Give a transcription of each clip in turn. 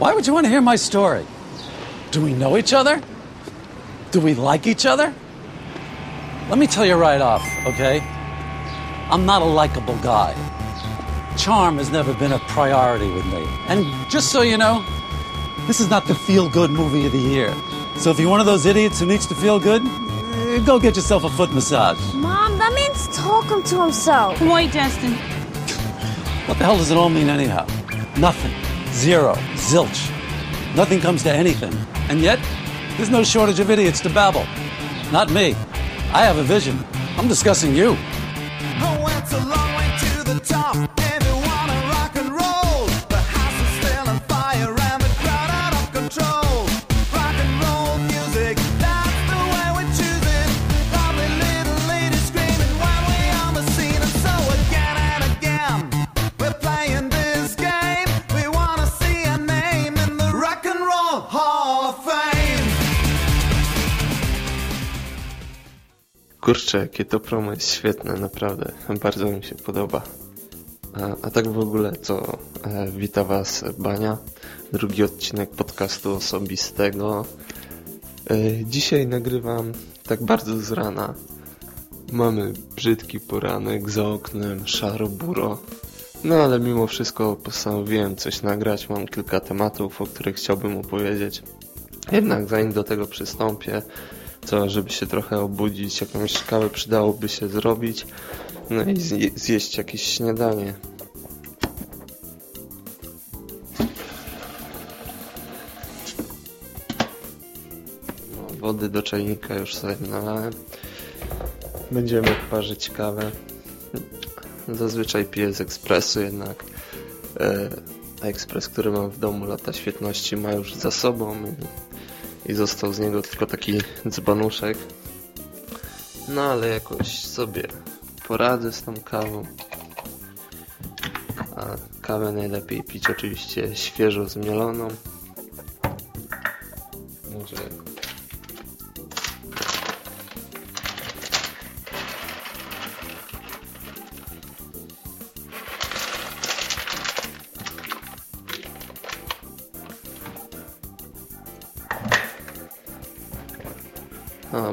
Why would you want to hear my story? Do we know each other? Do we like each other? Let me tell you right off, okay? I'm not a likable guy. Charm has never been a priority with me. And just so you know, this is not the feel good movie of the year. So if you're one of those idiots who needs to feel good, eh, go get yourself a foot massage. Mom, that means talking to himself. Wait, Destin. What the hell does it all mean, anyhow? Nothing. Zero. Zilch. Nothing comes to anything. And yet, there's no shortage of idiots to babble. Not me. I have a vision. I'm discussing you. Oh, Kurczę, jakie to promo jest świetne, naprawdę. Bardzo mi się podoba. A, a tak w ogóle to e, wita Was Bania, drugi odcinek podcastu osobistego. E, dzisiaj nagrywam tak bardzo z rana. Mamy brzydki poranek za oknem, szaro buro. No ale mimo wszystko postanowiłem coś nagrać. Mam kilka tematów, o których chciałbym opowiedzieć. Jednak zanim do tego przystąpię, to żeby się trochę obudzić, jakąś kawę przydałoby się zrobić, no i zje zjeść jakieś śniadanie. No, wody do czajnika już sobie nalałem. Będziemy parzyć kawę. Zazwyczaj piję z ekspresu, jednak e, ekspres, który mam w domu lata świetności ma już za sobą i, został z niego tylko taki dzbanuszek. No ale jakoś sobie poradzę z tą kawą. A kawę najlepiej pić oczywiście świeżo zmieloną. Może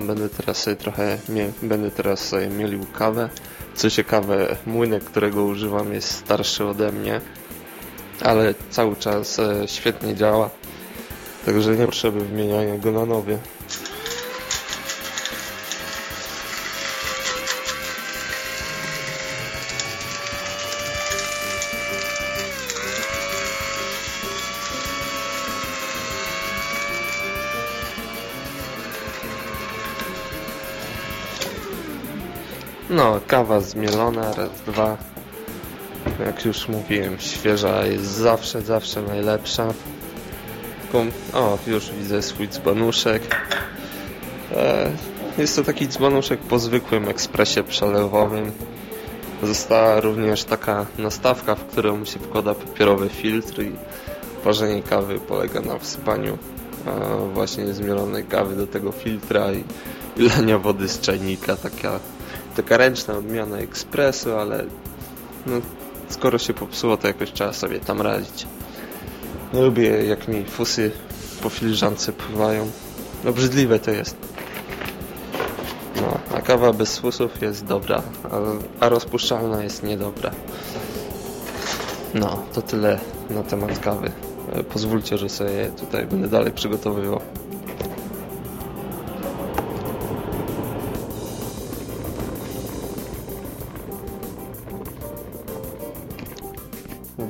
będę teraz sobie trochę, mie, będę teraz sobie mielił kawę. Co ciekawe, młynek, którego używam jest starszy ode mnie, ale cały czas e, świetnie działa, także nie potrzeby wymieniania go na nowy. Kawa zmielona, raz, dwa. Jak już mówiłem, świeża jest zawsze, zawsze najlepsza. O, już widzę swój dzbanuszek. E, jest to taki dzbanuszek po zwykłym ekspresie przelewowym. Została również taka nastawka, w którą się wkłada papierowy filtr i parzenie kawy polega na wsypaniu e, właśnie zmielonej kawy do tego filtra i lania wody z czajnika. Taka taka ręczna odmiana ekspresu, ale no, skoro się popsuło, to jakoś trzeba sobie tam radzić. No, lubię jak mi fusy po filiżance pływają. Obrzydliwe to jest. No, a kawa bez fusów jest dobra, a, a rozpuszczalna jest niedobra. No, to tyle na temat kawy. E, Pozwólcie, że sobie tutaj będę dalej przygotowywał.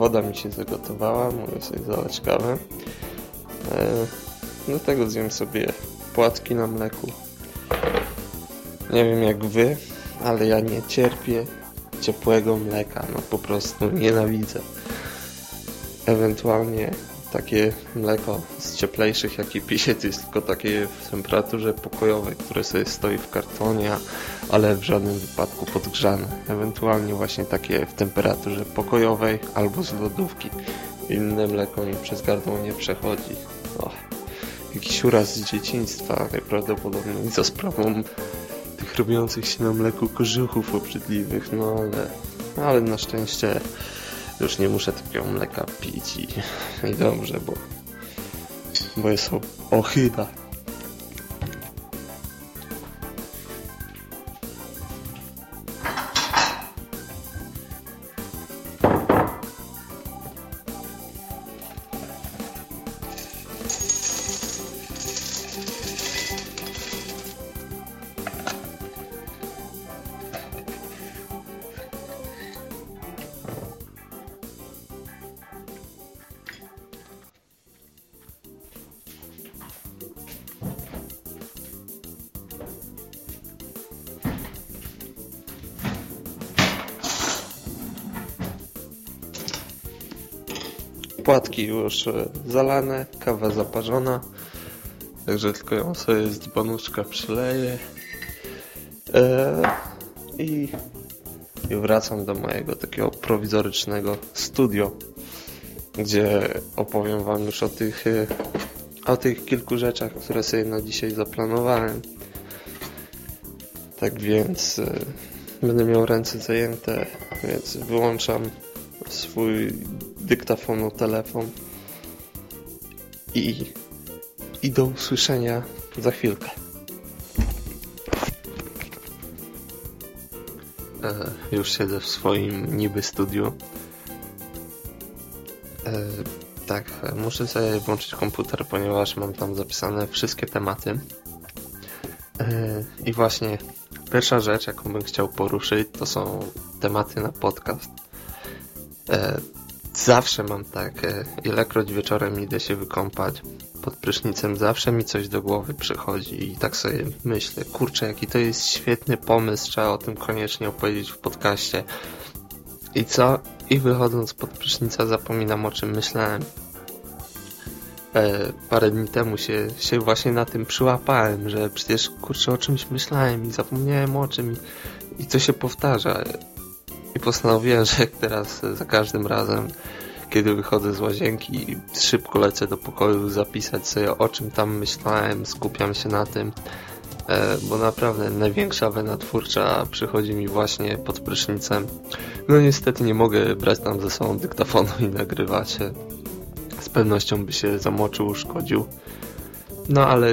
Woda mi się zagotowała, mogę sobie zalać kawę. E, do tego zjem sobie płatki na mleku. Nie wiem jak wy, ale ja nie cierpię ciepłego mleka. No po prostu nienawidzę. Ewentualnie takie mleko z cieplejszych, jakie piję, jest tylko takie w temperaturze pokojowej, które sobie stoi w kartonie, ale w żadnym wypadku podgrzane. Ewentualnie właśnie takie w temperaturze pokojowej albo z lodówki. Inne mleko mi przez gardło nie przechodzi. Och, jakiś uraz z dzieciństwa, najprawdopodobniej za sprawą tych robiących się na mleku kożuchów obrzydliwych, no ale, no ale na szczęście już nie muszę takiego mleka pić i, i dobrze, bo, bo jest ohydna. Płatki już e, zalane, kawa zaparzona. Także tylko ją sobie z dzbanuszka przyleję. E, i, I wracam do mojego takiego prowizorycznego studio, gdzie opowiem wam już o tych, e, o tych kilku rzeczach, które sobie na dzisiaj zaplanowałem. Tak więc będę miał ręce zajęte, więc wyłączam swój dyktafonu telefon i, i do usłyszenia za chwilkę. E, już siedzę w swoim niby studiu. E, tak, muszę sobie włączyć komputer, ponieważ mam tam zapisane wszystkie tematy. E, I właśnie pierwsza rzecz, jaką bym chciał poruszyć, to są tematy na podcast. Zawsze mam tak, ilekroć wieczorem idę się wykąpać pod prysznicem, zawsze mi coś do głowy przychodzi i tak sobie myślę, kurczę, jaki to jest świetny pomysł, trzeba o tym koniecznie opowiedzieć w podcaście. I co? I wychodząc pod prysznica zapominam o czym myślałem. E, parę dni temu się, się właśnie na tym przyłapałem, że przecież kurczę o czymś myślałem i zapomniałem o czym i, i to się powtarza. I postanowiłem, że jak teraz za każdym razem, kiedy wychodzę z łazienki, szybko lecę do pokoju zapisać sobie o czym tam myślałem, skupiam się na tym, e, bo naprawdę największa wena twórcza przychodzi mi właśnie pod prysznicem. No niestety nie mogę brać tam ze sobą dyktafonu i nagrywać. Z pewnością by się zamoczył, uszkodził. No ale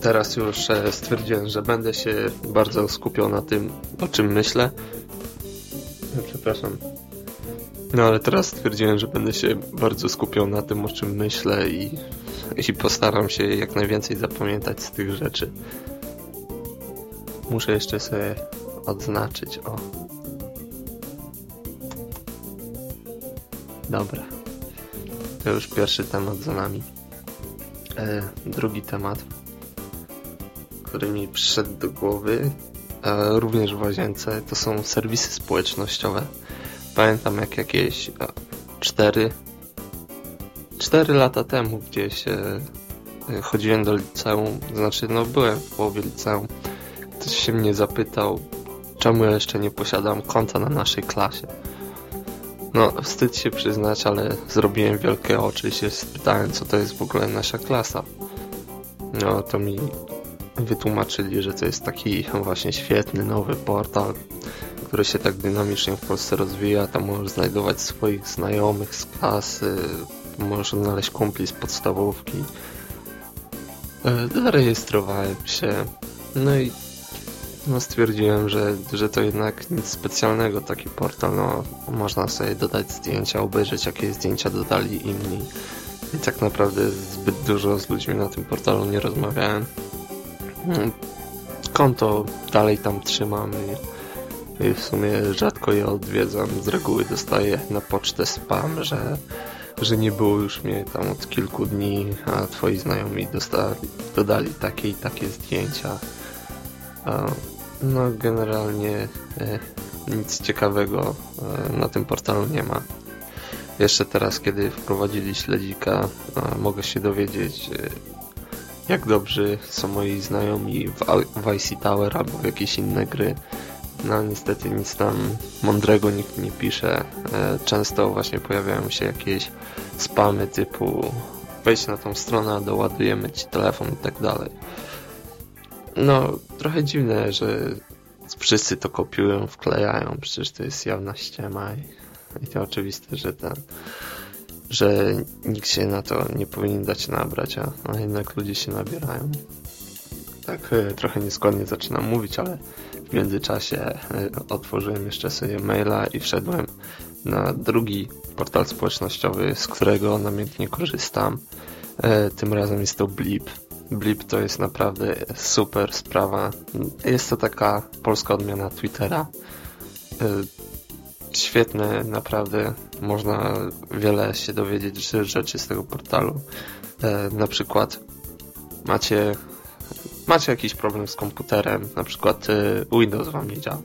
teraz już e, stwierdziłem, że będę się bardzo skupiał na tym, o czym myślę. No, przepraszam. No ale teraz stwierdziłem, że będę się bardzo skupiał na tym, o czym myślę i, i postaram się jak najwięcej zapamiętać z tych rzeczy. Muszę jeszcze sobie odznaczyć, o. Dobra. To już pierwszy temat za nami. E, drugi temat, który mi przyszedł do głowy, również w łazience, to są serwisy społecznościowe. Pamiętam jak jakieś e, cztery, cztery lata temu gdzieś e, e, chodziłem do liceum, znaczy no byłem w połowie liceum. Ktoś się mnie zapytał, czemu ja jeszcze nie posiadam konta na naszej klasie. No, wstyd się przyznać, ale zrobiłem wielkie oczy i się spytałem, co to jest w ogóle nasza klasa. No, to mi wytłumaczyli, że to jest taki właśnie świetny, nowy portal, który się tak dynamicznie w Polsce rozwija. Tam możesz znajdować swoich znajomych z klasy, możesz znaleźć kumpli z podstawówki. E, Zarejestrowałem się, no i no stwierdziłem, że, że to jednak nic specjalnego taki portal, no można sobie dodać zdjęcia, obejrzeć jakie zdjęcia dodali inni i tak naprawdę zbyt dużo z ludźmi na tym portalu nie rozmawiałem. Hmm, Konto dalej tam trzymam i, w sumie rzadko je odwiedzam, z reguły dostaję na pocztę spam, że, że nie było już mnie tam od kilku dni, a twoi znajomi dostali, dodali takie i takie zdjęcia. No, generalnie e, nic ciekawego e, na tym portalu nie ma. Jeszcze teraz, kiedy wprowadzili śledzika, mogę się dowiedzieć, e, jak dobrzy są moi znajomi w Vice Tower albo w jakieś inne gry. No, niestety nic tam mądrego nikt nie pisze. E, Często właśnie pojawiają się jakieś spamy typu wejdź na tą stronę, doładujemy ci telefon i tak dalej. No, trochę dziwne, że wszyscy to kopiują, wklejają, przecież to jest jawna ściema i, i to oczywiste, że ten że nikt się na to nie powinien dać nabrać, a, a jednak ludzie się nabierają. Tak e, trochę nieskładnie zaczynam mówić, ale w międzyczasie e, otworzyłem jeszcze sobie maila i wszedłem na drugi portal społecznościowy, z którego namiętnie korzystam. E, tym razem jest to Blip. Blip to jest naprawdę super sprawa. Jest to taka polska odmiana Twittera. Świetne, naprawdę. Można wiele się dowiedzieć rzeczy z tego portalu. Na przykład macie macie jakiś problem z komputerem, na przykład y, Windows wam nie działa,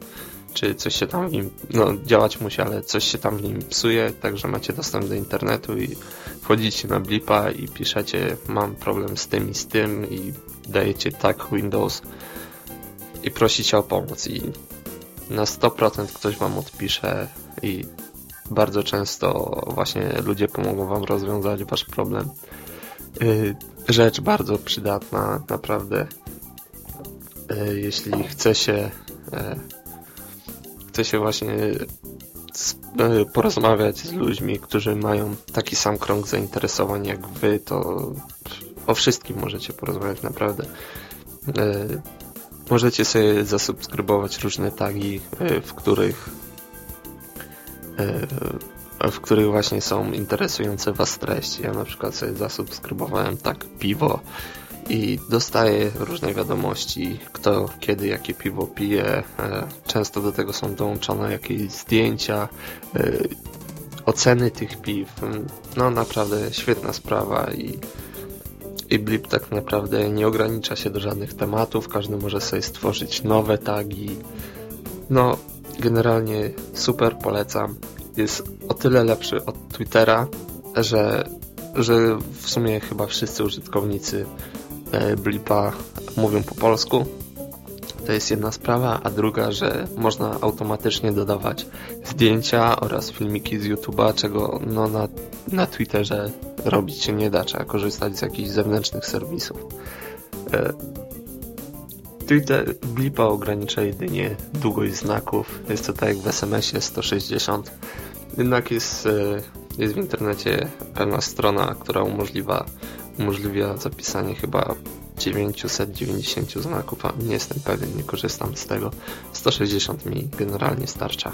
czy coś się tam nim, no działać musi, ale coś się tam w nim psuje, także macie dostęp do internetu i wchodzicie na Blipa i piszecie mam problem z tym i z tym i dajecie tak Windows i prosicie o pomoc i na 100% ktoś wam odpisze i bardzo często właśnie ludzie pomogą wam rozwiązać wasz problem. Y, rzecz bardzo przydatna, naprawdę. E, jeśli chce się e, chce się właśnie porozmawiać z ludźmi, którzy mają taki sam krąg zainteresowań jak wy, to o wszystkim możecie porozmawiać naprawdę. Możecie sobie zasubskrybować różne tagi, w których w których właśnie są interesujące Was treści. Ja na przykład sobie zasubskrybowałem tak piwo i dostaję różne wiadomości, kto kiedy jakie piwo pije. E, często do tego są dołączone jakieś zdjęcia, e, oceny tych piw. No naprawdę świetna sprawa i, i Blip tak naprawdę nie ogranicza się do żadnych tematów. Każdy może sobie stworzyć nowe tagi. No, generalnie super polecam jest o tyle lepszy od Twittera, że, że w sumie chyba wszyscy użytkownicy e, Blipa mówią po polsku. To jest jedna sprawa, a druga, że można automatycznie dodawać zdjęcia oraz filmiki z YouTube'a, czego no, na, na Twitterze robić się nie da. Trzeba korzystać z jakichś zewnętrznych serwisów. E, Twitter Blipa ogranicza jedynie długość znaków. Jest to tak jak w SMS-ie 160 jednak jest, e, jest w internecie pewna strona, która umożliwia, umożliwia zapisanie chyba 990 znaków, a nie jestem pewien, nie korzystam z tego. 160 mi generalnie starcza.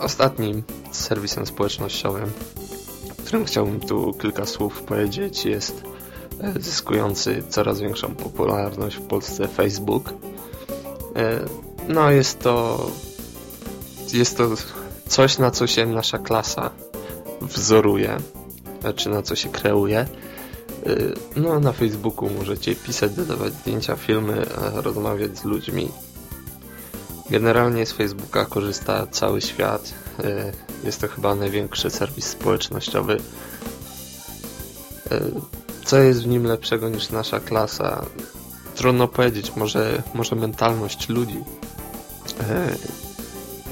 E, ostatnim serwisem społecznościowym, którym chciałbym tu kilka słów powiedzieć, jest e, zyskujący coraz większą popularność w Polsce Facebook. No jest to jest to coś, na co się nasza klasa wzoruje, czy na co się kreuje. Y, no, na Facebooku możecie pisać, dodawać zdjęcia, filmy, rozmawiać z ludźmi. Generalnie z Facebooka korzysta cały świat. Y, jest to chyba największy serwis społecznościowy. Y, co jest w nim lepszego niż nasza klasa? Trudno powiedzieć, może, może mentalność ludzi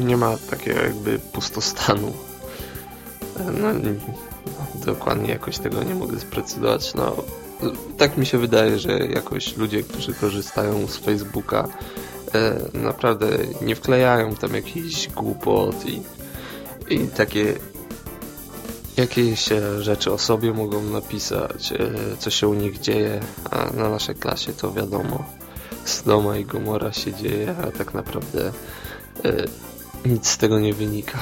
nie ma takiego jakby pustostanu. No, dokładnie jakoś tego nie mogę sprecyzować. No, tak mi się wydaje, że jakoś ludzie, którzy korzystają z Facebooka naprawdę nie wklejają tam jakichś głupot i, i takie jakieś e, rzeczy o sobie mogą napisać, e, co się u nich dzieje, a na naszej klasie to wiadomo, z Doma i Gomora się dzieje, a tak naprawdę e, nic z tego nie wynika.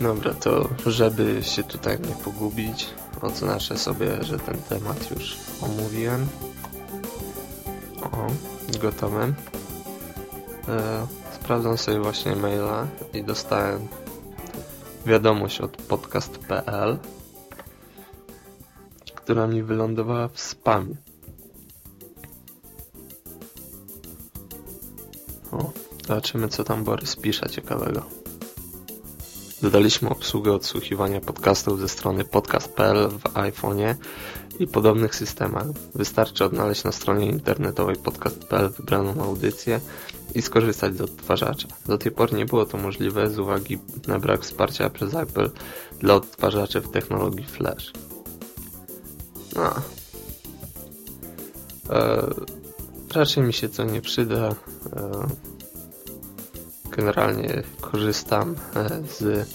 Dobra, to żeby się tutaj nie pogubić, oznaczę sobie, że ten temat już omówiłem. O, gotowe. E, sprawdzam sobie właśnie maila i dostałem wiadomość od podcast.pl, która mi wylądowała w spamie. O, Zobaczymy, co tam Borys pisze ciekawego. Dodaliśmy obsługę odsłuchiwania podcastów ze strony podcast.pl w iPhone'ie i podobnych systemach. Wystarczy odnaleźć na stronie internetowej podcast.pl wybraną audycję i skorzystać z odtwarzacza. Do tej pory nie było to możliwe z uwagi na brak wsparcia przez Apple dla odtwarzaczy w technologii Flash. No. Eee, raczej mi się to nie przyda. Eee, generalnie korzystam e, z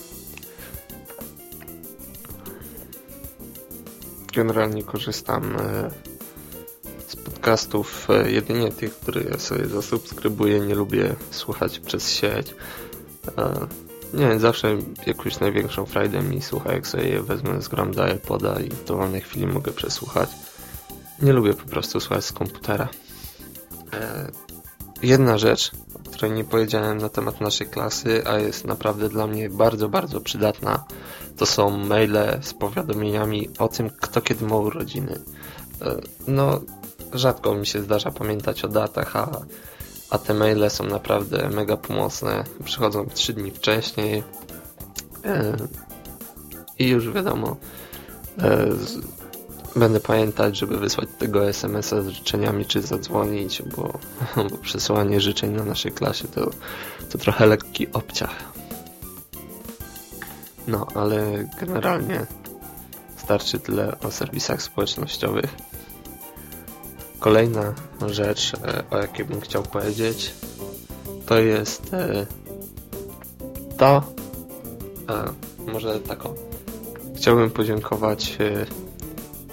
generalnie korzystam e, z podcastów e, jedynie tych, które sobie zasubskrybuję, nie lubię słuchać przez sieć. E, nie wiem, zawsze jakąś największą frajdę mi słucha, jak sobie je wezmę, zgram do iPoda i w dowolnej chwili mogę przesłuchać. Nie lubię po prostu słuchać z komputera. Jedna rzecz, o której nie powiedziałem na temat naszej klasy, a jest naprawdę dla mnie bardzo, bardzo przydatna, to są maile z powiadomieniami o tym, kto kiedy ma urodziny. E, no, rzadko mi się zdarza pamiętać o datach, a, a te maile są naprawdę mega pomocne. Przychodzą 3 dni wcześniej e, i już wiadomo, e, będę pamiętać, żeby wysłać tego SMS-a z życzeniami, czy zadzwonić, bo, bo przesyłanie życzeń na naszej klasie to, to trochę lekki obciach. No, ale generalnie starczy tyle o serwisach społecznościowych. Kolejna rzecz, e, o jakiej bym chciał powiedzieć, to jest e, to, e, może taką. Chciałbym podziękować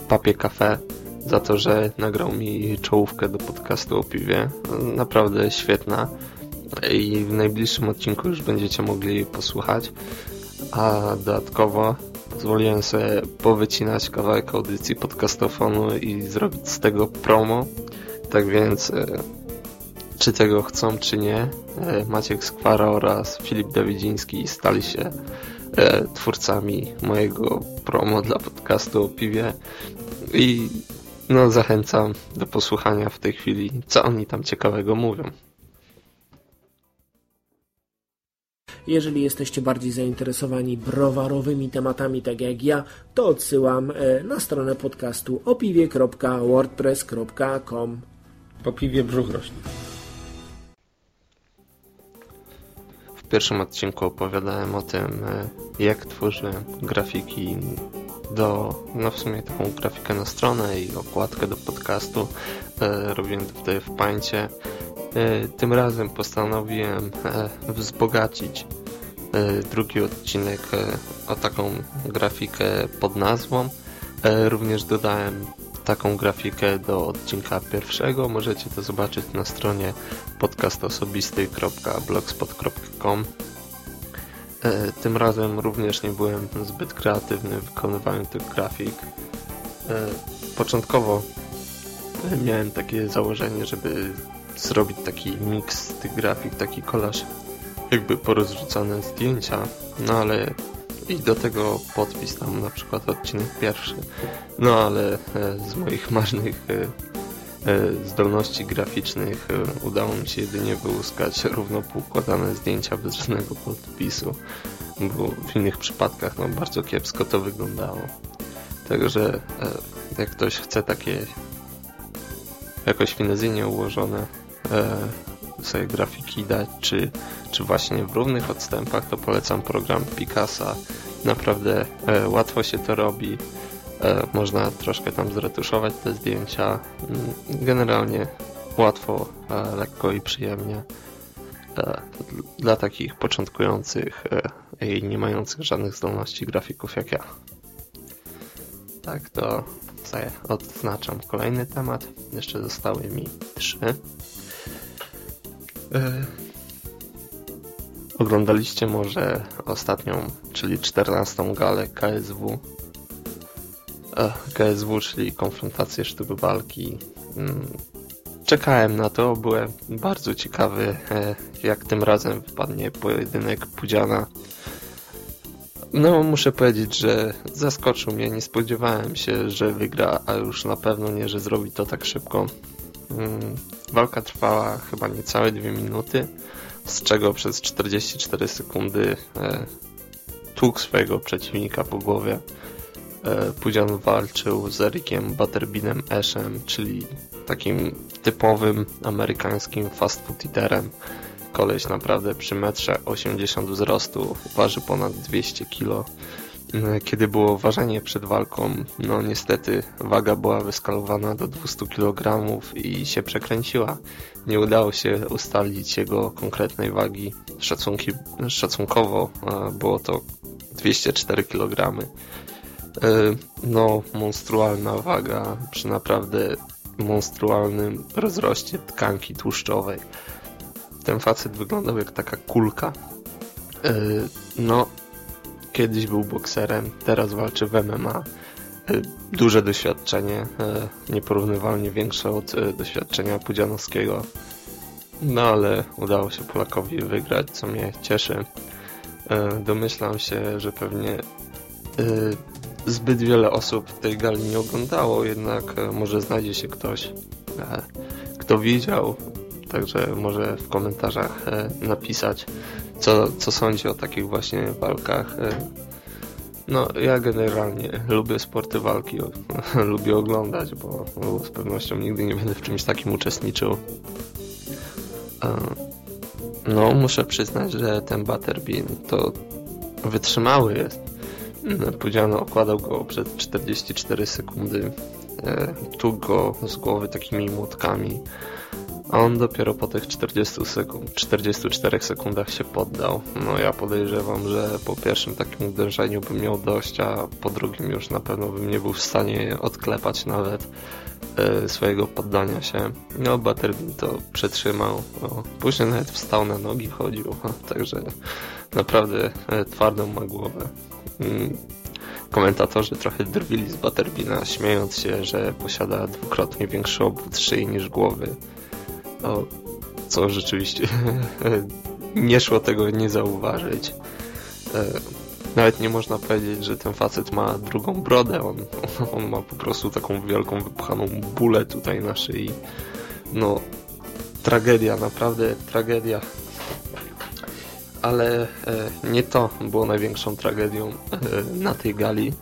Papie Cafe za to, że nagrał mi czołówkę do podcastu o piwie. Naprawdę świetna. I w najbliższym odcinku już będziecie mogli posłuchać. A dodatkowo pozwoliłem sobie powycinać kawałek audycji podcastofonu i zrobić z tego promo. Tak więc, e, czy tego chcą, czy nie, e, Maciek Skwara oraz Filip Dawidziński stali się e, twórcami mojego promo dla podcastu o piwie i no zachęcam do posłuchania w tej chwili, co oni tam ciekawego mówią. Jeżeli jesteście bardziej zainteresowani browarowymi tematami, tak jak ja, to odsyłam e, na stronę podcastu opiwie.wordpress.com. Po piwie brzuch rośnie. W pierwszym odcinku opowiadałem o tym, e, jak tworzyłem grafiki do, no w sumie taką grafikę na stronę i okładkę do podcastu. E, robiłem to wtedy w Paincie. E, tym razem postanowiłem e, wzbogacić drugi odcinek e, o taką grafikę pod nazwą. E, również dodałem taką grafikę do odcinka pierwszego. Możecie to zobaczyć na stronie podcastosobisty.blogspot.com E, tym razem również nie byłem zbyt kreatywny w wykonywaniu tych grafik. E, początkowo miałem takie założenie, żeby zrobić taki miks tych grafik, taki kolaż, jakby porozrzucane zdjęcia, no ale i do tego podpis tam na przykład odcinek pierwszy. No ale e, z moich marnych zdolności graficznych udało mi się jedynie wyłuskać równo poukładane zdjęcia bez żadnego podpisu, bo w innych przypadkach no, bardzo kiepsko to wyglądało. Także jak ktoś chce takie jakoś finezyjnie ułożone sobie grafiki dać, czy, czy właśnie w równych odstępach, to polecam program Picasa. Naprawdę łatwo się to robi E, można troszkę tam zretuszować te zdjęcia. Mm, generalnie łatwo, e, lekko i przyjemnie. E, dla takich początkujących i nie mających żadnych zdolności grafików jak ja. Tak, to odznaczam kolejny temat. Jeszcze zostały mi trzy. Oglądaliście może ostatnią, czyli 14 galę KSW KSW, czyli konfrontację sztuku walki. Mm, czekałem na to, byłem bardzo ciekawy, e, jak tym razem wypadnie pojedynek Pudziana. No, muszę powiedzieć, że zaskoczył mnie. Nie spodziewałem się, że wygra, a już na pewno nie, że zrobi to tak szybko. Walka trwała chyba niecałe dwie minuty, z czego przez 44 sekundy e, tłukł swojego przeciwnika po głowie. E, Pudzian walczył z Erikiem Butterbinem Ashem, czyli takim typowym amerykańskim fast food eaterem. Koleś naprawdę przy metrze 80 wzrostu waży ponad 200 kg. E, kiedy było ważenie przed walką, no niestety waga była wyskalowana do 200 kg i się przekręciła. Nie udało się ustalić jego konkretnej wagi. Szacunki, szacunkowo e, było to 204 kg. Y, No, monstrualna waga przy naprawdę monstrualnym rozroście tkanki tłuszczowej. Ten facet wyglądał jak taka kulka. No, kiedyś był bokserem, teraz walczy w MMA. Y, Duże doświadczenie, y, nieporównywalnie większe od y, doświadczenia Pudzianowskiego. No ale udało się Polakowi wygrać, co mnie cieszy. Domyślam się, że pewnie zbyt wiele osób tej gali nie oglądało, jednak może znajdzie się ktoś, kto widział, także może w komentarzach napisać, co, co sądzi o takich właśnie walkach. E, No, ja generalnie lubię sporty walki, lubię oglądać, bo, bo z pewnością nigdy nie będę w czymś takim uczestniczył. E, No, muszę przyznać, że ten Butterbean to wytrzymały jest. Pudziano okładał go przez 44 sekundy. E, tu go z głowy takimi młotkami. A on dopiero po tych 40 sekund, 44 sekundach się poddał. No ja podejrzewam, że po pierwszym takim uderzeniu bym miał dość, a po drugim już na pewno bym nie był w stanie odklepać nawet e, swojego poddania się. No Butterbean to przetrzymał. No, później nawet wstał na nogi, chodził. Także naprawdę e, twardą ma głowę. Mm, Komentatorzy trochę drwili z Butterbeana, śmiejąc się, że posiada dwukrotnie większy obwód szyi niż głowy. No, co rzeczywiście nie szło tego nie zauważyć. E, Nawet nie można powiedzieć, że ten facet ma drugą brodę. On, on ma po prostu taką wielką, wypchaną bulę tutaj na szyi. No, tragedia, naprawdę tragedia. Ale e, nie to było największą tragedią e, na tej gali.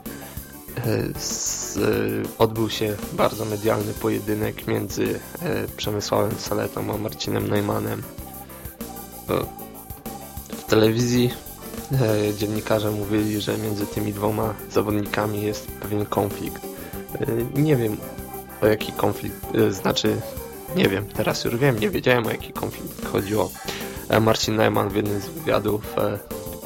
E, z, e, odbył się bardzo medialny pojedynek między e, Przemysławem Saletą a Marcinem Neumannem. E, w telewizji e, dziennikarze mówili, że między tymi dwoma zawodnikami jest pewien konflikt. E, nie wiem o jaki konflikt, e, znaczy nie wiem, teraz już wiem, nie wiedziałem o jaki konflikt chodziło. E, Marcin Neumann w jednym z wywiadów e,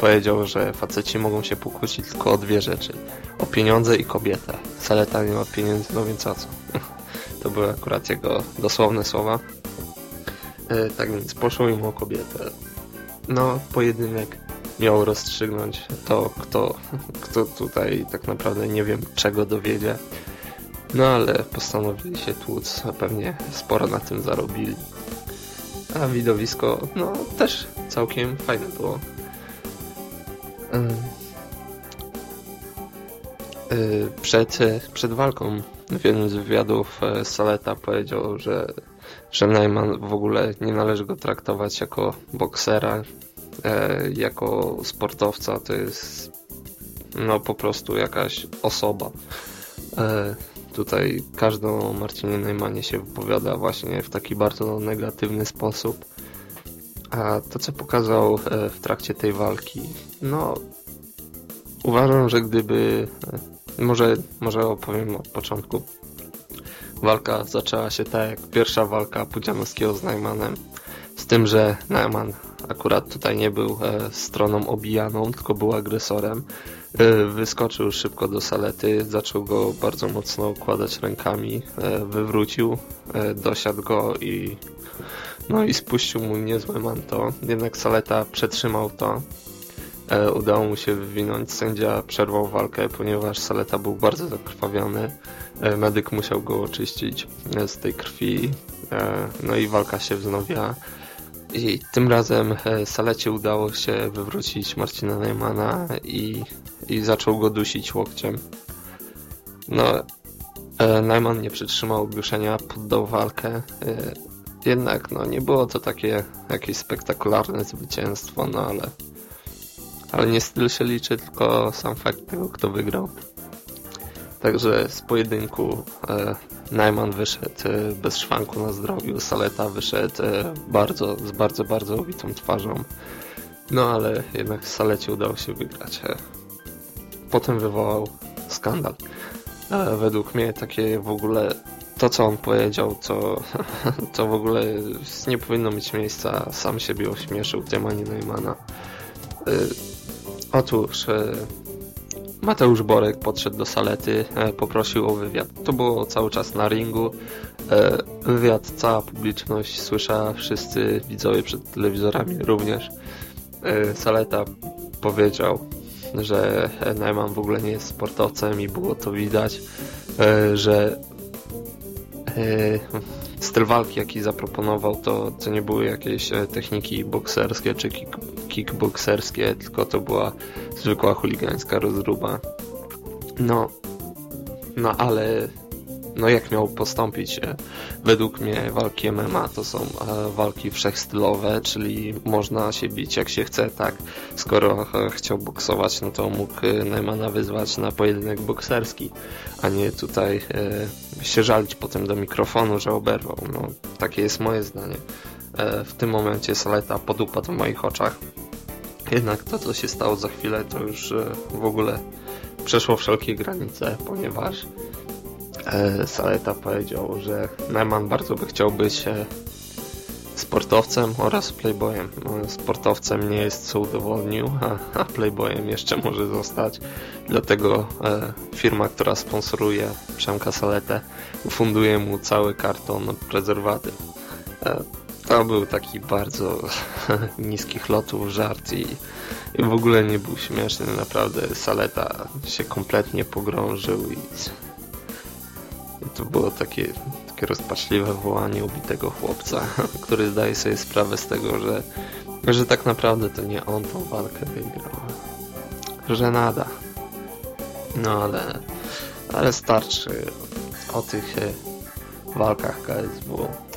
powiedział, że faceci mogą się pokłócić tylko o dwie rzeczy. O pieniądze i kobietę. Saleta nie ma pieniędzy, no więc o co? To były akurat jego dosłowne słowa. E, tak więc poszło im o kobietę. No, pojedynek miał rozstrzygnąć to, kto, kto tutaj tak naprawdę nie wiem czego dowiedzie. No ale postanowili się tłuc, a pewnie sporo na tym zarobili. A widowisko, no też całkiem fajne było. Y, Przed, przed walką w jednym z wywiadów e, Saleta powiedział, że, że Najman w ogóle nie należy go traktować jako boksera, e, jako sportowca. To jest no po prostu jakaś osoba. E, Tutaj każdy o Marcinie Neumanie się wypowiada właśnie w taki bardzo negatywny sposób. A to, co pokazał w trakcie tej walki, no uważam, że gdyby e, może, może opowiem od początku. Walka zaczęła się tak jak pierwsza walka Pudzianowskiego z Najmanem. Z tym, że Najman akurat tutaj nie był e, stroną obijaną, tylko był agresorem. E, wyskoczył szybko do salety, zaczął go bardzo mocno układać rękami, wywrócił, dosiadł go i no i spuścił mu niezłe manto. Jednak saleta przetrzymał to. E, udało mu się wywinąć. Sędzia przerwał walkę, ponieważ saleta był bardzo zakrwawiony. E, medyk musiał go oczyścić e, z tej krwi. No i walka się wznowiła. I tym razem Salecie udało się wywrócić Marcina Neymana i, i zaczął go dusić łokciem. No, Neumann nie przytrzymał ogłuszenia, poddał walkę. Jednak no, nie było to takie jakieś spektakularne zwycięstwo, no ale ale nie styl się liczy, tylko sam fakt tego, kto wygrał. Także z pojedynku e, Najman wyszedł e, bez szwanku na zdrowiu, Saleta wyszedł e, bardzo, z bardzo, bardzo obitą twarzą. No ale jednak Salecie udało się wygrać. E, potem wywołał skandal. E, według mnie takie w ogóle to, co on powiedział, to, to w ogóle nie powinno mieć miejsca. Sam siebie ośmieszył tym ani Neumana. E, Otóż e, Mateusz Borek podszedł do salety, e, poprosił o wywiad. To było cały czas na ringu. E, wywiad, cała publiczność słyszała, wszyscy widzowie przed telewizorami również. E, Saleta powiedział, że Najman w ogóle nie jest sportowcem i było to widać, że styl walki jaki zaproponował to, to nie były jakieś techniki bokserskie czy kick, kickbokserskie, tylko to była zwykła chuligańska rozruba. No, no ale no jak miał postąpić? Według mnie walki MMA to są e, walki wszechstylowe, czyli można się bić jak się chce, tak? Skoro e, chciał boksować, no to mógł Neumana wyzwać na pojedynek bokserski, a nie tutaj e, się żalić potem do mikrofonu, że oberwał. No, takie jest moje zdanie. W tym momencie Saleta podupadł w moich oczach. Jednak to, co się stało za chwilę, to już e, w ogóle przeszło wszelkie granice, ponieważ e, Saleta powiedział, że Neumann bardzo by chciał być e, sportowcem oraz playboyem. No, Sportowcem nie jest, co udowodnił, a, playboyem jeszcze może zostać. Dlatego firma, która sponsoruje Przemka Saletę, funduje mu cały karton prezerwatyw. To był taki bardzo niskich lotów żart i, i w ogóle nie był śmieszny. Naprawdę Saleta się kompletnie pogrążył i, i to było takie, takie rozpaczliwe wołanie ubitego chłopca, który zdaje sobie sprawę z tego, że, że tak naprawdę to nie on tą walkę wygrał. Że nada. No ale, ale starczy o tych e, walkach KSW.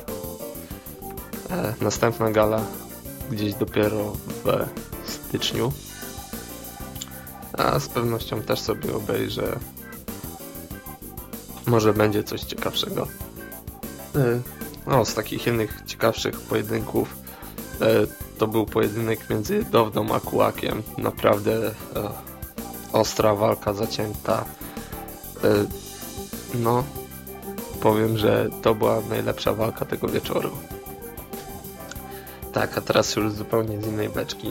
E, Następna gala gdzieś dopiero w styczniu. A z pewnością też sobie obejrzę. Może będzie coś ciekawszego. E, No, z takich innych ciekawszych pojedynków e, to był pojedynek między Dowdą a Kułakiem. Naprawdę ostra walka zacięta. No, powiem, że to była najlepsza walka tego wieczoru. Tak, a teraz już zupełnie z innej beczki.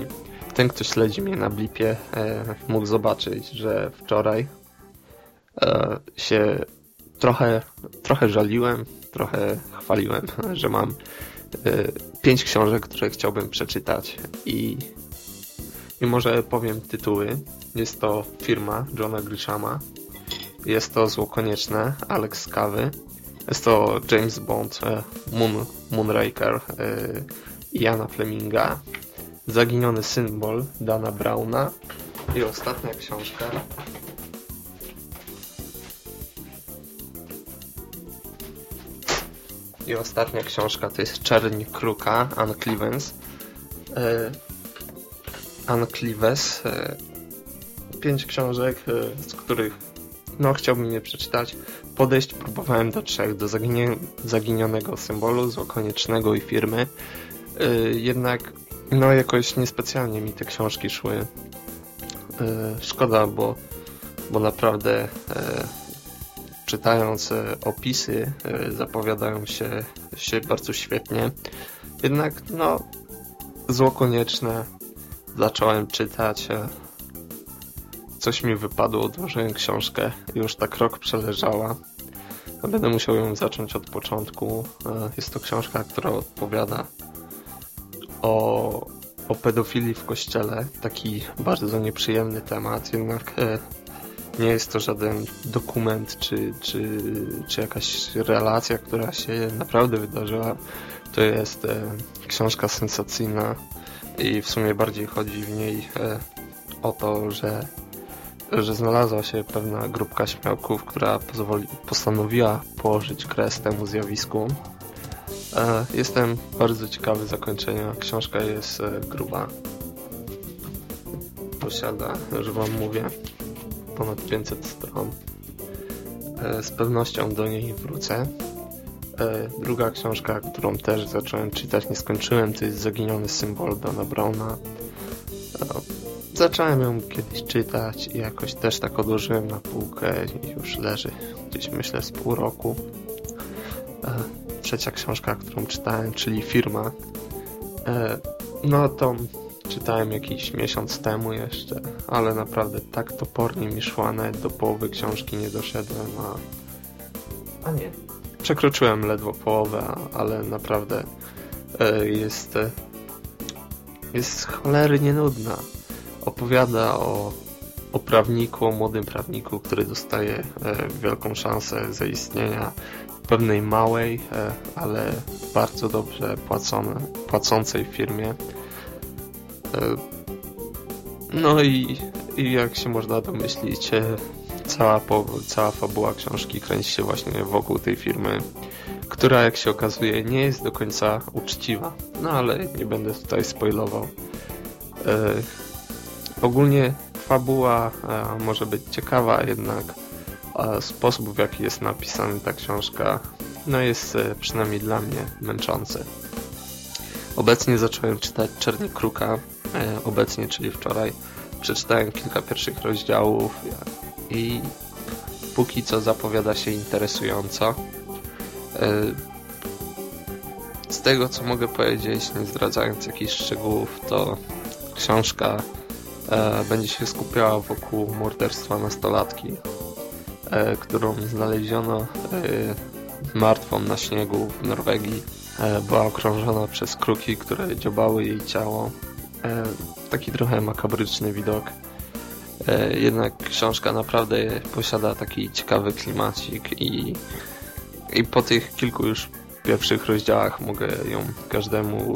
Ten, kto śledzi mnie na blipie, e, mógł zobaczyć, że wczoraj e, się trochę, trochę żaliłem, trochę chwaliłem, że mam e, pięć książek, które chciałbym przeczytać i, i może powiem tytuły. Jest to Firma Johna Grishama, jest to Zło Konieczne, Alex Kawy, jest to James Bond, e, Moon, Moonraker, e, Jana Fleminga, Zaginiony symbol Dana Browna i ostatnia książka. I ostatnia książka to jest Czerń Kruka Ann Clevens e, e, pięć książek e, z których no chciałbym je przeczytać. Podejść próbowałem do trzech do zaginionego symbolu złokoniecznego i firmy jednak no jakoś niespecjalnie mi te książki szły. Y, Szkoda, bo, bo naprawdę e, czytając opisy zapowiadają się, się bardzo świetnie. Jednak no zło konieczne zacząłem czytać coś mi wypadło, odłożyłem książkę już tak rok przeleżała. Będę musiał ją zacząć od początku. Jest to książka, która odpowiada o, o pedofilii w kościele. Taki bardzo nieprzyjemny temat, jednak e, nie jest to żaden dokument czy, czy, czy jakaś relacja, która się naprawdę wydarzyła. To jest e, książka sensacyjna i w sumie bardziej chodzi w niej e, o to, że że znalazła się pewna grupka śmiałków, która pozwoli, postanowiła położyć kres temu zjawisku. E, Jestem bardzo ciekawy zakończenia. Książka jest e, gruba. Posiada, że wam mówię, ponad 500 stron. E, Z pewnością do niej wrócę. Druga książka, którą też zacząłem czytać, nie skończyłem, to jest Zaginiony symbol Dana Browna. Zacząłem ją kiedyś czytać i jakoś też tak odłożyłem na półkę już leży gdzieś myślę z pół roku. Trzecia książka, którą czytałem, czyli Firma. E, No tą czytałem jakiś miesiąc temu jeszcze, ale naprawdę tak topornie mi szła, nawet do połowy książki nie doszedłem, a... A nie. Przekroczyłem ledwo połowę, ale naprawdę e, jest... E, jest cholernie nudna. Opowiada o, o prawniku, o młodym prawniku, który dostaje e, wielką szansę zaistnienia pewnej małej, e, ale bardzo dobrze płacone, płacącej firmie. E, No i, i jak się można domyślić, cała, cała fabuła książki kręci się właśnie wokół tej firmy, która jak się okazuje nie jest do końca uczciwa. No ale nie będę tutaj spoilował. Ogólnie fabuła e, może być ciekawa, jednak e, sposób w jaki jest napisana ta książka no jest e, przynajmniej dla mnie męczący. Obecnie zacząłem czytać Czerni Kruka, obecnie, czyli wczoraj. Przeczytałem kilka pierwszych rozdziałów i póki co zapowiada się interesująco. Z tego co mogę powiedzieć, nie zdradzając jakichś szczegółów, to książka e, będzie się skupiała wokół morderstwa nastolatki, e, którą znaleziono e, martwą na śniegu w Norwegii. E, była okrążona przez kruki, które dziobały jej ciało. E, taki trochę makabryczny widok. E, jednak książka naprawdę posiada taki ciekawy klimacik i, i po tych kilku już pierwszych rozdziałach mogę ją każdemu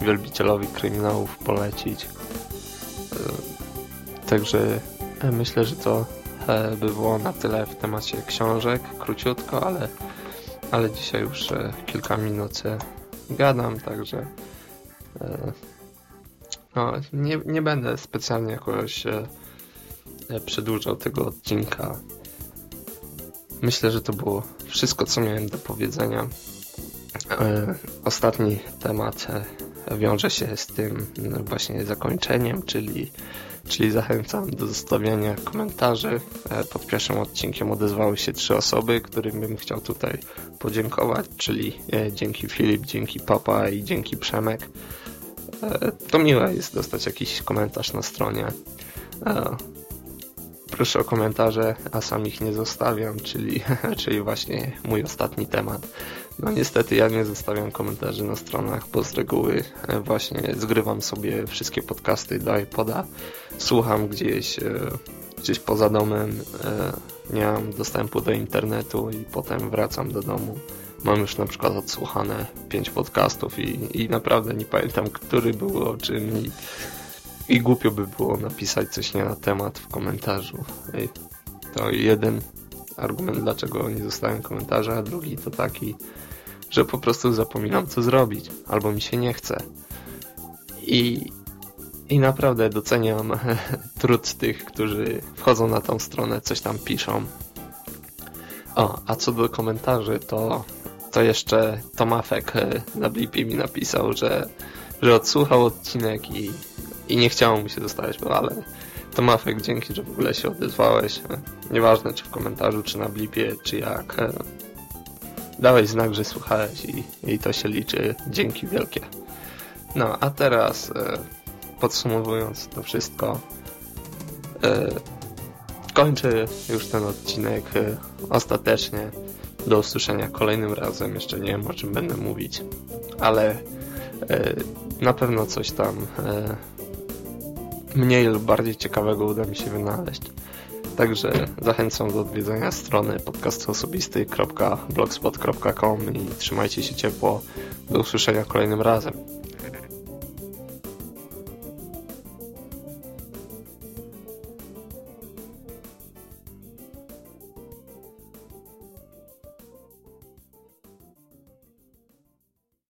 wielbicielowi kryminałów polecić. Także e, myślę, że to e, by było na tyle w temacie książek, króciutko, ale, ale dzisiaj już e, kilka minut gadam, także no, nie, nie będę specjalnie jakoś przedłużał tego odcinka. Myślę, że to było wszystko, co miałem do powiedzenia. Ostatni temat wiąże się z tym właśnie zakończeniem, czyli, czyli zachęcam do zostawiania komentarzy. E, Pod pierwszym odcinkiem odezwały się trzy osoby, którym bym chciał tutaj podziękować, czyli e, dzięki Filip, dzięki Papa i dzięki Przemek. E, To miłe jest dostać jakiś komentarz na stronie. Proszę o komentarze, a sam ich nie zostawiam, czyli, czyli właśnie mój ostatni temat. No niestety ja nie zostawiam komentarzy na stronach, bo z reguły e, właśnie zgrywam sobie wszystkie podcasty do iPoda, słucham gdzieś, e, gdzieś poza domem, e, nie mam dostępu do internetu i potem wracam do domu. Mam już na przykład odsłuchane pięć podcastów i, i naprawdę nie pamiętam, który był o czym i, i głupio by było napisać coś nie na temat w komentarzu. Ej, To jeden argument, dlaczego nie zostawiam komentarza, a drugi to taki, że po prostu zapominam co zrobić, albo mi się nie chce. I, i naprawdę doceniam trud tych, którzy wchodzą na tą stronę, coś tam piszą. O, a co do komentarzy, to, to jeszcze Tomafek na Blipie mi napisał, że, że odsłuchał odcinek i, i nie chciało mu się zostawiać, bo ale Tomafek, dzięki, że w ogóle się odezwałeś. Nieważne, czy w komentarzu, czy na Blipie, czy jak. Dałeś znak, że słuchałeś i, i to się liczy. Dzięki wielkie. No, a teraz e, podsumowując to wszystko, e, kończę już ten odcinek e, ostatecznie. Do usłyszenia kolejnym razem. Jeszcze nie wiem o czym będę mówić, ale na pewno coś tam mniej lub bardziej ciekawego uda mi się wynaleźć. Także zachęcam do odwiedzenia strony podcastosobisty.blogspot.com i trzymajcie się ciepło. Do usłyszenia kolejnym razem.